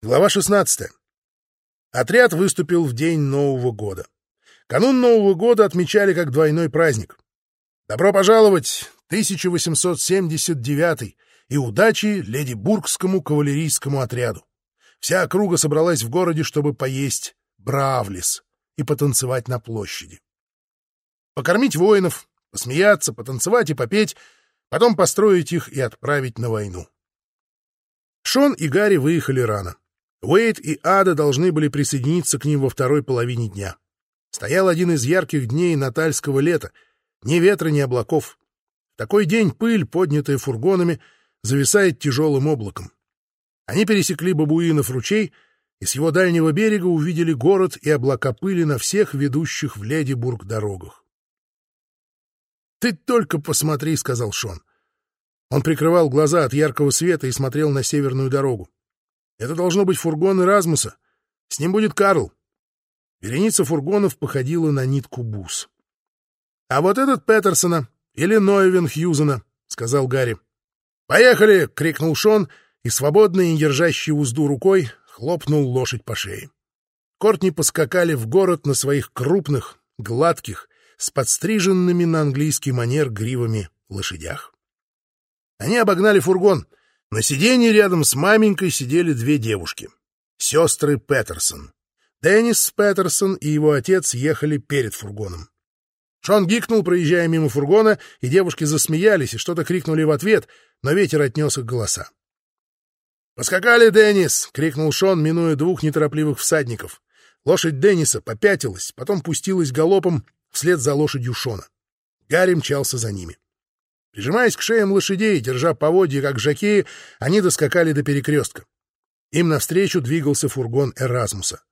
Глава 16. Отряд выступил в день Нового года. Канун Нового года отмечали как двойной праздник. Добро пожаловать 1879 и удачи леди Бургскому кавалерийскому отряду. Вся округа собралась в городе, чтобы поесть бравлис и потанцевать на площади. Покормить воинов, посмеяться, потанцевать и попеть, потом построить их и отправить на войну. Шон и Гарри выехали рано. Уэйд и Ада должны были присоединиться к ним во второй половине дня. Стоял один из ярких дней натальского лета, ни ветра, ни облаков. В такой день пыль, поднятая фургонами, зависает тяжелым облаком. Они пересекли Бабуинов ручей и с его дальнего берега увидели город и облака пыли на всех ведущих в Ледибург дорогах. «Ты только посмотри», — сказал Шон. Он прикрывал глаза от яркого света и смотрел на северную дорогу. Это должно быть фургон Эразмуса. С ним будет Карл. Вереница фургонов походила на нитку бус. — А вот этот Петерсона или Нойвен Хьюзена, — сказал Гарри. «Поехали!» — крикнул Шон, и, свободный и держащий узду рукой, хлопнул лошадь по шее. Кортни поскакали в город на своих крупных, гладких, с подстриженными на английский манер гривами лошадях. Они обогнали фургон, на сиденье рядом с маменькой сидели две девушки. Сестры Петерсон. Деннис Петерсон и его отец ехали перед фургоном. Шон гикнул, проезжая мимо фургона, и девушки засмеялись и что-то крикнули в ответ, но ветер отнес их голоса. «Поскакали, Деннис!» — крикнул Шон, минуя двух неторопливых всадников. Лошадь Денниса попятилась, потом пустилась галопом вслед за лошадью Шона. Гарри мчался за ними. Прижимаясь к шеям лошадей, держа поводья, как жакеи, они доскакали до перекрестка. Им навстречу двигался фургон Эразмуса.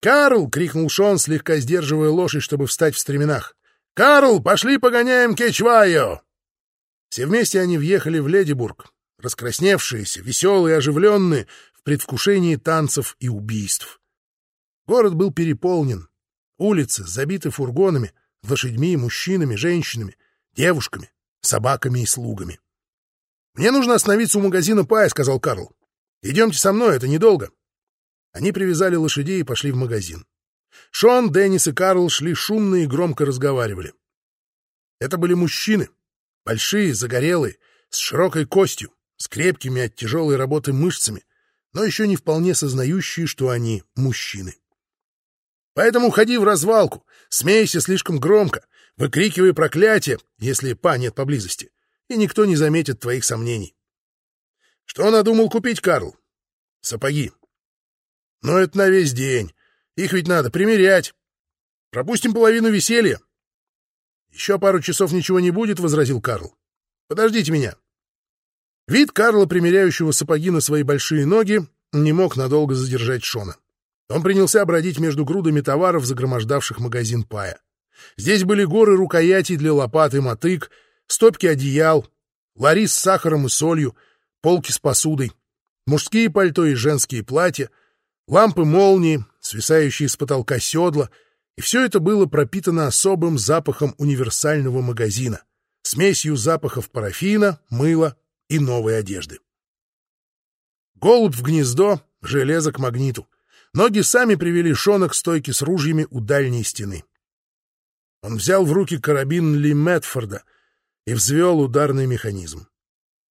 «Карл!» — крикнул Шон, слегка сдерживая лошадь, чтобы встать в стременах. «Карл, пошли погоняем Кечвайо!» Все вместе они въехали в Ледибург, раскрасневшиеся, веселые, оживленные, в предвкушении танцев и убийств. Город был переполнен. Улицы забиты фургонами, лошадьми, мужчинами, женщинами, девушками собаками и слугами. «Мне нужно остановиться у магазина Пая», — сказал Карл. «Идемте со мной, это недолго». Они привязали лошадей и пошли в магазин. Шон, Деннис и Карл шли шумно и громко разговаривали. Это были мужчины, большие, загорелые, с широкой костью, с крепкими от тяжелой работы мышцами, но еще не вполне сознающие, что они мужчины. Поэтому ходи в развалку, смейся слишком громко, выкрикивай проклятие, если па нет поблизости, и никто не заметит твоих сомнений. Что надумал купить, Карл? Сапоги. Но это на весь день. Их ведь надо примерять. Пропустим половину веселья. Еще пару часов ничего не будет, — возразил Карл. Подождите меня. Вид Карла, примеряющего сапоги на свои большие ноги, не мог надолго задержать Шона. Он принялся бродить между грудами товаров, загромождавших магазин Пая. Здесь были горы рукоятей для лопат и мотык, стопки одеял, лари с сахаром и солью, полки с посудой, мужские пальто и женские платья, лампы-молнии, свисающие с потолка седла, и все это было пропитано особым запахом универсального магазина, смесью запахов парафина, мыла и новой одежды. Голубь в гнездо, железо к магниту. Ноги сами привели Шона к стойке с ружьями у дальней стены. Он взял в руки карабин Ли Мэтфорда и взвел ударный механизм.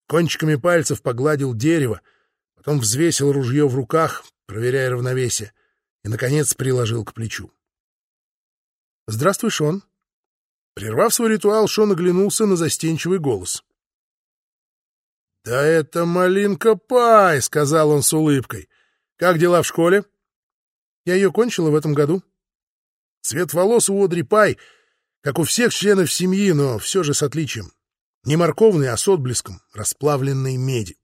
Кончиками пальцев погладил дерево, потом взвесил ружье в руках, проверяя равновесие, и, наконец, приложил к плечу. — Здравствуй, Шон. Прервав свой ритуал, Шон оглянулся на застенчивый голос. — Да это малинка Пай, — сказал он с улыбкой. — Как дела в школе? Я ее кончила в этом году. Цвет волос у Одри Пай, как у всех членов семьи, но все же с отличием. Не морковный, а с отблеском расплавленной меди.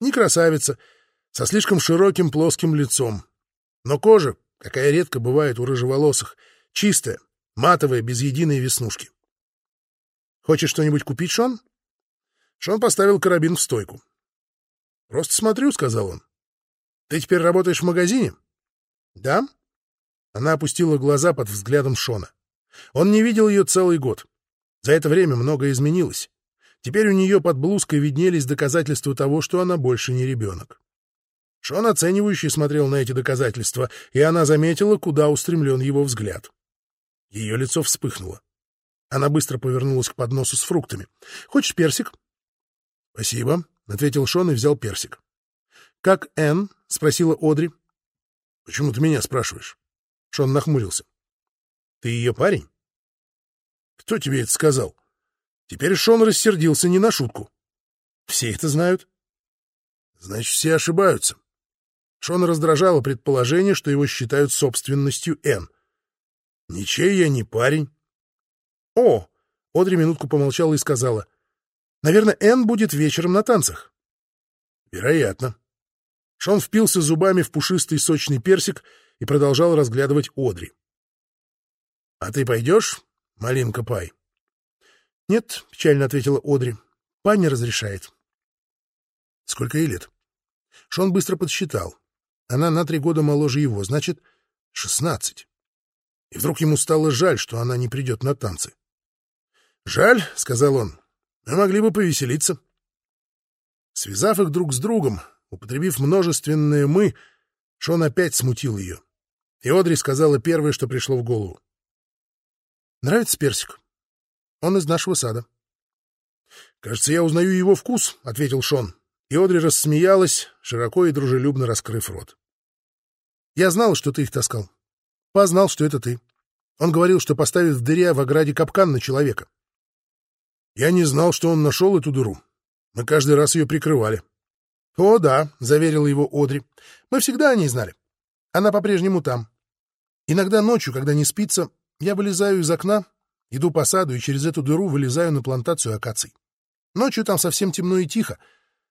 Не красавица, со слишком широким плоским лицом. Но кожа, какая редко бывает у рыжеволосых, чистая, матовая, без единой веснушки. «Хочешь что-нибудь купить, Шон?» Шон поставил карабин в стойку. «Просто смотрю», — сказал он. «Ты теперь работаешь в магазине?» «Да?» Она опустила глаза под взглядом Шона. Он не видел ее целый год. За это время многое изменилось. Теперь у нее под блузкой виднелись доказательства того, что она больше не ребенок. Шон оценивающий смотрел на эти доказательства, и она заметила, куда устремлен его взгляд. Ее лицо вспыхнуло. Она быстро повернулась к подносу с фруктами. «Хочешь персик?» «Спасибо», — ответил Шон и взял персик. «Как Энн?» — спросила Одри. «Почему ты меня спрашиваешь?» Шон нахмурился. «Ты ее парень?» «Кто тебе это сказал?» Теперь Шон рассердился не на шутку. «Все это знают». «Значит, все ошибаются». Шона раздражало предположение, что его считают собственностью Энн. «Ничей я не парень». «О!» — Одри минутку помолчала и сказала. «Наверное, Энн будет вечером на танцах». «Вероятно». Шон впился зубами в пушистый сочный персик и продолжал разглядывать Одри. «А ты пойдешь, малинка Пай?» «Нет», — печально ответила Одри. «Пай не разрешает». «Сколько ей лет?» Шон быстро подсчитал. Она на три года моложе его, значит, шестнадцать. И вдруг ему стало жаль, что она не придет на танцы. «Жаль», — сказал он, — «мы могли бы повеселиться». Связав их друг с другом, употребив множественное «мы», Шон опять смутил ее. И Одри сказала первое, что пришло в голову. «Нравится персик? Он из нашего сада». «Кажется, я узнаю его вкус», — ответил Шон. И Одри рассмеялась, широко и дружелюбно раскрыв рот. «Я знал, что ты их таскал. Познал, что это ты. Он говорил, что поставит в дыре в ограде капкан на человека. Я не знал, что он нашел эту дыру. Мы каждый раз ее прикрывали. — О, да, — заверил его Одри. — Мы всегда о ней знали. Она по-прежнему там. Иногда ночью, когда не спится, я вылезаю из окна, иду по саду и через эту дыру вылезаю на плантацию акаций. Ночью там совсем темно и тихо,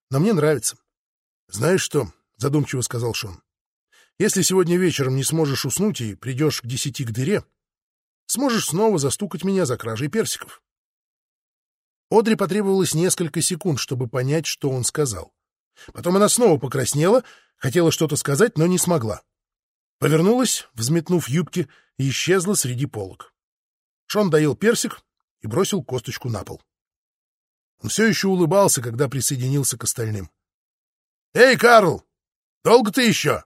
но мне нравится. — Знаешь что? — задумчиво сказал Шон. — Если сегодня вечером не сможешь уснуть и придешь к десяти к дыре, сможешь снова застукать меня за кражей персиков. Одри потребовалось несколько секунд, чтобы понять, что он сказал. Потом она снова покраснела, хотела что-то сказать, но не смогла. Повернулась, взметнув юбки, и исчезла среди полок. Шон доел персик и бросил косточку на пол. Он все еще улыбался, когда присоединился к остальным. — Эй, Карл, долго ты еще?